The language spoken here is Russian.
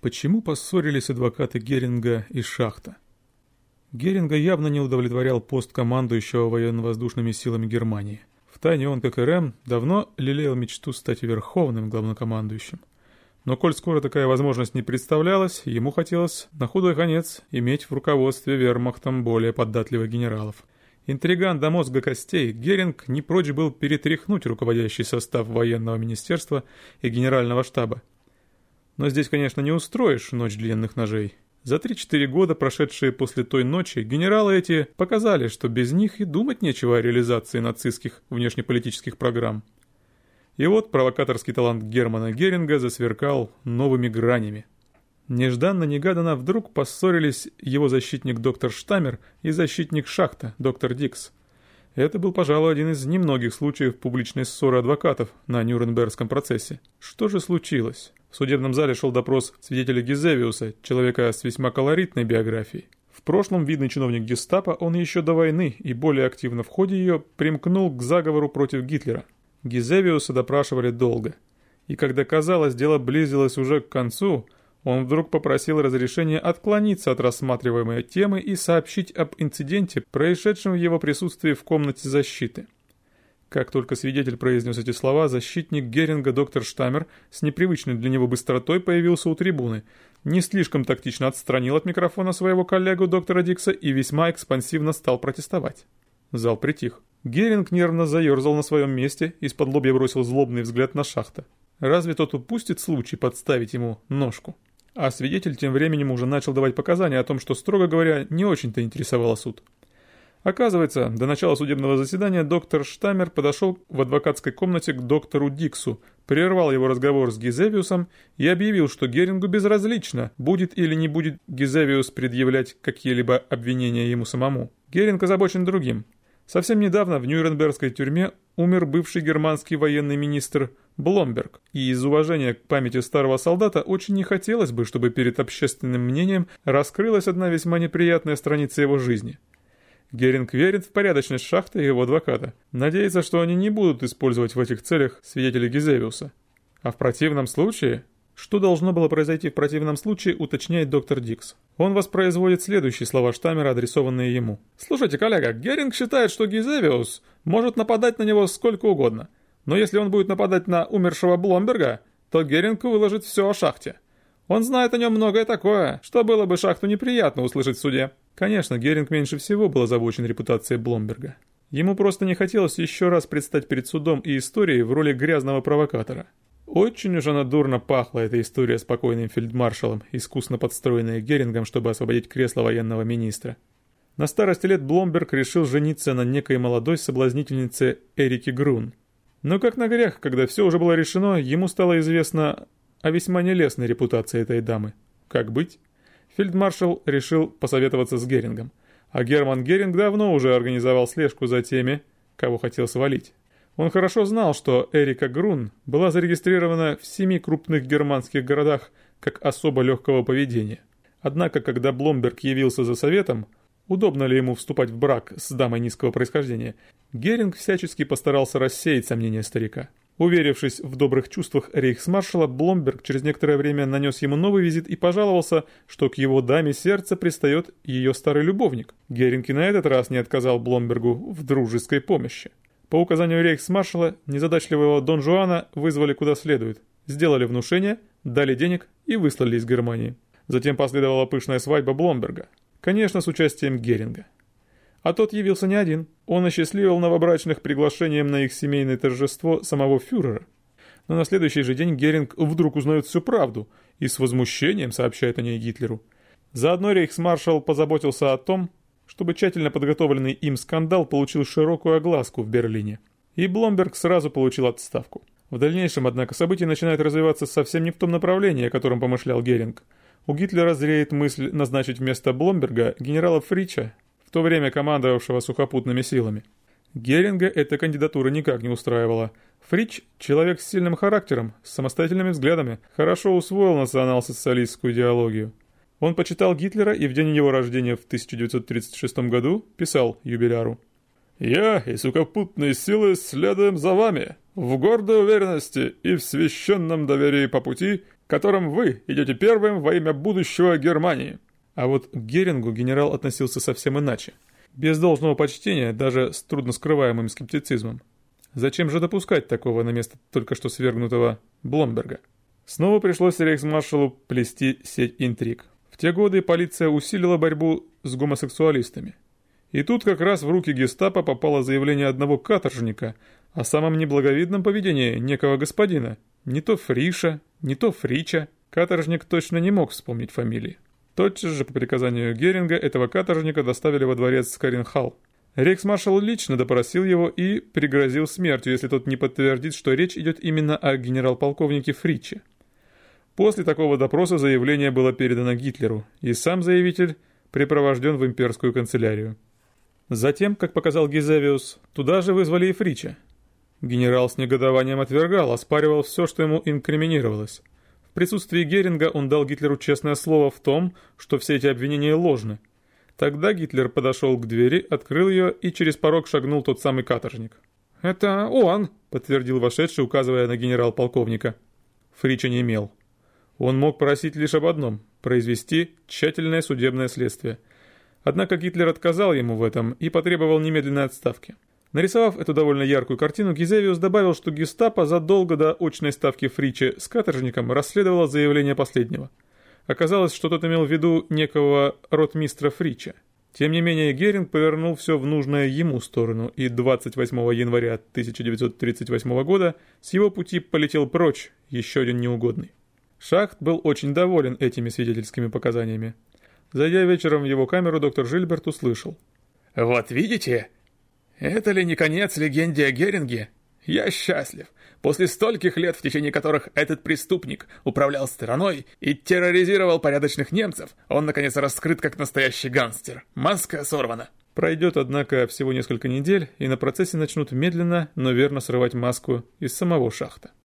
Почему поссорились адвокаты Геринга и Шахта? Геринга явно не удовлетворял пост командующего военно-воздушными силами Германии. Втайне он, как и Рэм, давно лелеял мечту стать верховным главнокомандующим. Но коль скоро такая возможность не представлялась, ему хотелось на худой конец иметь в руководстве вермахтом более податливых генералов. Интриган до мозга костей, Геринг не прочь был перетряхнуть руководящий состав военного министерства и генерального штаба. Но здесь, конечно, не устроишь ночь длинных ножей. За 3-4 года, прошедшие после той ночи, генералы эти показали, что без них и думать нечего о реализации нацистских внешнеполитических программ. И вот провокаторский талант Германа Геринга засверкал новыми гранями. Нежданно-негаданно вдруг поссорились его защитник доктор Штамер и защитник Шахта, доктор Дикс. Это был, пожалуй, один из немногих случаев публичной ссоры адвокатов на Нюрнбергском процессе. Что же случилось? В судебном зале шел допрос свидетеля Гизевиуса, человека с весьма колоритной биографией. В прошлом видный чиновник гестапо, он еще до войны и более активно в ходе ее примкнул к заговору против Гитлера. Гизевиуса допрашивали долго. И когда казалось, дело близилось уже к концу – он вдруг попросил разрешения отклониться от рассматриваемой темы и сообщить об инциденте, происшедшем в его присутствии в комнате защиты. Как только свидетель произнес эти слова, защитник Геринга доктор Штамер с непривычной для него быстротой появился у трибуны, не слишком тактично отстранил от микрофона своего коллегу доктора Дикса и весьма экспансивно стал протестовать. Зал притих. Геринг нервно заерзал на своем месте, из-под лобья бросил злобный взгляд на шахта. Разве тот упустит случай подставить ему ножку? А свидетель тем временем уже начал давать показания о том, что, строго говоря, не очень-то интересовало суд. Оказывается, до начала судебного заседания доктор Штамер подошел в адвокатской комнате к доктору Диксу, прервал его разговор с Гизевиусом и объявил, что Герингу безразлично, будет или не будет Гизевиус предъявлять какие-либо обвинения ему самому. Геринг озабочен другим. Совсем недавно в Нюрнбергской тюрьме умер бывший германский военный министр Бломберг, и из уважения к памяти старого солдата очень не хотелось бы, чтобы перед общественным мнением раскрылась одна весьма неприятная страница его жизни. Геринг верит в порядочность шахты и его адвоката. Надеется, что они не будут использовать в этих целях свидетелей Гизевиуса. А в противном случае... Что должно было произойти в противном случае, уточняет доктор Дикс. Он воспроизводит следующие слова Штамера, адресованные ему. «Слушайте, коллега, Геринг считает, что Гизевиус может нападать на него сколько угодно. Но если он будет нападать на умершего Бломберга, то Геринг выложит все о шахте. Он знает о нем многое такое, что было бы шахту неприятно услышать в суде. Конечно, Геринг меньше всего был озабочен репутацией Бломберга. Ему просто не хотелось еще раз предстать перед судом и историей в роли грязного провокатора. Очень уж она дурно пахла, эта история с покойным фельдмаршалом, искусно подстроенная Герингом, чтобы освободить кресло военного министра. На старости лет Бломберг решил жениться на некой молодой соблазнительнице Эрике Грун – но как на грех, когда все уже было решено, ему стало известно о весьма нелестной репутации этой дамы. Как быть? Фельдмаршал решил посоветоваться с Герингом. А Герман Геринг давно уже организовал слежку за теми, кого хотел свалить. Он хорошо знал, что Эрика Грун была зарегистрирована в семи крупных германских городах как особо легкого поведения. Однако, когда Бломберг явился за советом, удобно ли ему вступать в брак с дамой низкого происхождения, Геринг всячески постарался рассеять сомнения старика. Уверившись в добрых чувствах рейхсмаршала, Бломберг через некоторое время нанес ему новый визит и пожаловался, что к его даме сердца пристает ее старый любовник. Геринг и на этот раз не отказал Бломбергу в дружеской помощи. По указанию рейхсмаршала, незадачливого Дон Жуана вызвали куда следует, сделали внушение, дали денег и выслали из Германии. Затем последовала пышная свадьба Бломберга. Конечно, с участием Геринга. А тот явился не один. Он осчастливил новобрачных приглашением на их семейное торжество самого фюрера. Но на следующий же день Геринг вдруг узнает всю правду и с возмущением сообщает о ней Гитлеру. Заодно рейхсмаршал позаботился о том, чтобы тщательно подготовленный им скандал получил широкую огласку в Берлине. И Бломберг сразу получил отставку. В дальнейшем, однако, события начинают развиваться совсем не в том направлении, о котором помышлял Геринг – у Гитлера зреет мысль назначить вместо Бломберга генерала Фрича, в то время командовавшего сухопутными силами. Геринга эта кандидатура никак не устраивала. Фрич – человек с сильным характером, с самостоятельными взглядами, хорошо усвоил национал-социалистскую идеологию. Он почитал Гитлера и в день его рождения в 1936 году писал юбиляру. «Я и сухопутные силы следуем за вами, в гордой уверенности и в священном доверии по пути, которым вы идете первым во имя будущего Германии. А вот к Герингу генерал относился совсем иначе. Без должного почтения, даже с трудно скрываемым скептицизмом. Зачем же допускать такого на место только что свергнутого Бломберга? Снова пришлось рейхсмаршалу плести сеть интриг. В те годы полиция усилила борьбу с гомосексуалистами. И тут как раз в руки гестапо попало заявление одного каторжника о самом неблаговидном поведении некого господина. Не то Фриша, не то Фрича. Каторжник точно не мог вспомнить фамилии. Тотчас же по приказанию Геринга этого каторжника доставили во дворец Скаринхал. Рейхсмаршал лично допросил его и пригрозил смертью, если тот не подтвердит, что речь идет именно о генерал-полковнике Фриче. После такого допроса заявление было передано Гитлеру, и сам заявитель припровожден в имперскую канцелярию. Затем, как показал Гизевиус, туда же вызвали и Фрича. Генерал с негодованием отвергал, оспаривал все, что ему инкриминировалось. Присутствии Геринга он дал Гитлеру честное слово в том, что все эти обвинения ложны. Тогда Гитлер подошел к двери, открыл ее, и через порог шагнул тот самый каторжник. «Это он!» — подтвердил вошедший, указывая на генерал-полковника. Фрича не имел. Он мог просить лишь об одном — произвести тщательное судебное следствие — Однако Гитлер отказал ему в этом и потребовал немедленной отставки. Нарисовав эту довольно яркую картину, Гизевиус добавил, что гестапо задолго до очной ставки Фричи с каторжником расследовало заявление последнего. Оказалось, что тот имел в виду некого ротмистра Фрича. Тем не менее, Геринг повернул все в нужное ему сторону, и 28 января 1938 года с его пути полетел прочь еще один неугодный. Шахт был очень доволен этими свидетельскими показаниями. Зайдя вечером в его камеру, доктор Жильберт услышал. «Вот видите? Это ли не конец легенде о Геринге? Я счастлив. После стольких лет, в течение которых этот преступник управлял страной и терроризировал порядочных немцев, он, наконец, раскрыт как настоящий гангстер. Маска сорвана». Пройдет, однако, всего несколько недель, и на процессе начнут медленно, но верно срывать маску из самого шахта.